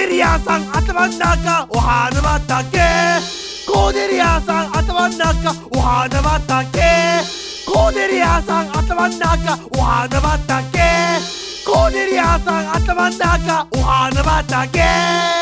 デリアさん頭ん中お花畑。コーデリアさん頭ん中お花畑。コーデリアさん頭ん中お花畑。コーデリアさん頭ん中お花畑。